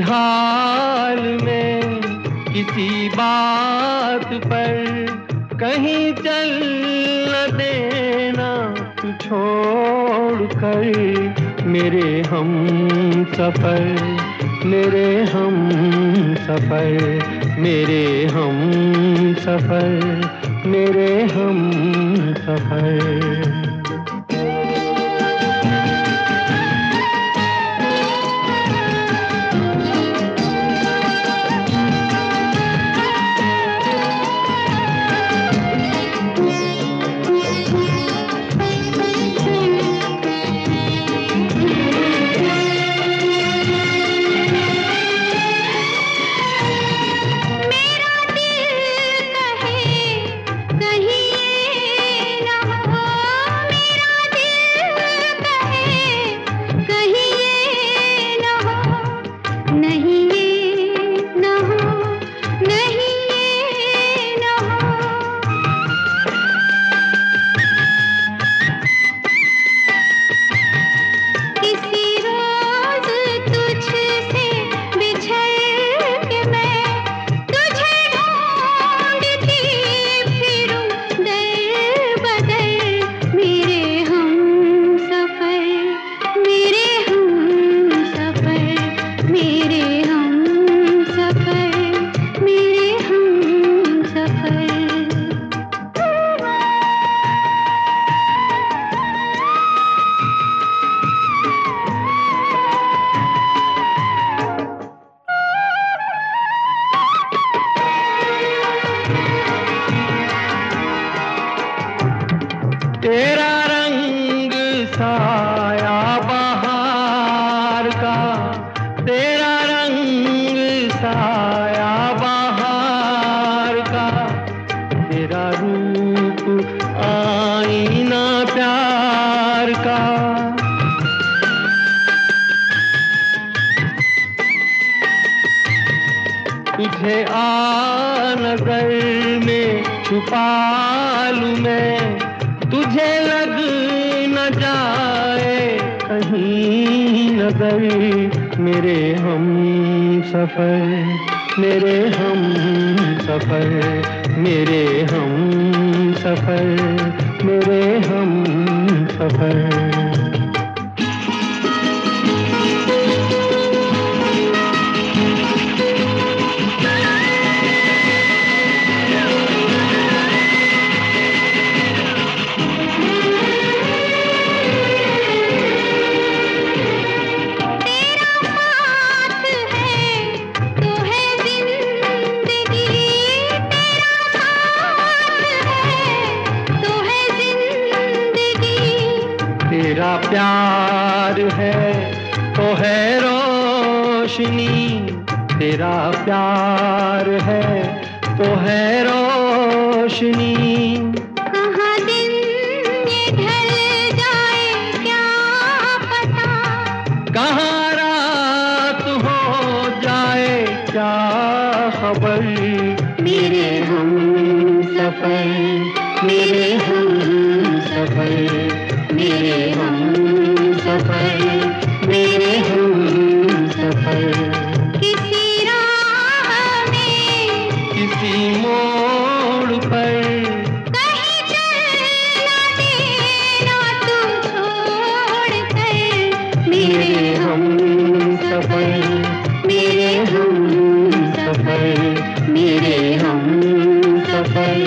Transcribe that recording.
हाल में किसी बात पर कहीं चल न देना, तू छोड़ कर मेरे हम सफ़र, मेरे हम सफ़र, मेरे हम सफ़र, मेरे हम सफ़र। तेरा रंग साया बहार का, तेरा रंग साया बहार का, तेरा रूप आईना प्यार का। तुझे आ नज़र में छुपा लूँ मैं तुझे लग न जाए कहीं नज़र मेरे हम सफ़र, मेरे हम सफ़र, मेरे हम सफ़र, मेरे हम सफ़र। तेरा प्यार है तो है रोशनी। तेरा प्यार है तो है रोशनी। कहाँ दिन ये ढल जाए क्या पता? कहाँ रात हो जाए क्या खबर? मेरे हम सफ़र मेरे हम सफ़र मेरे हम सफ़र किसी राह में किसी मोड़ पर। कहीं चल देना तुम छोड़ कर। मेरे हम सफ़र मेरे हम सफ़र मेरे हम सफ़र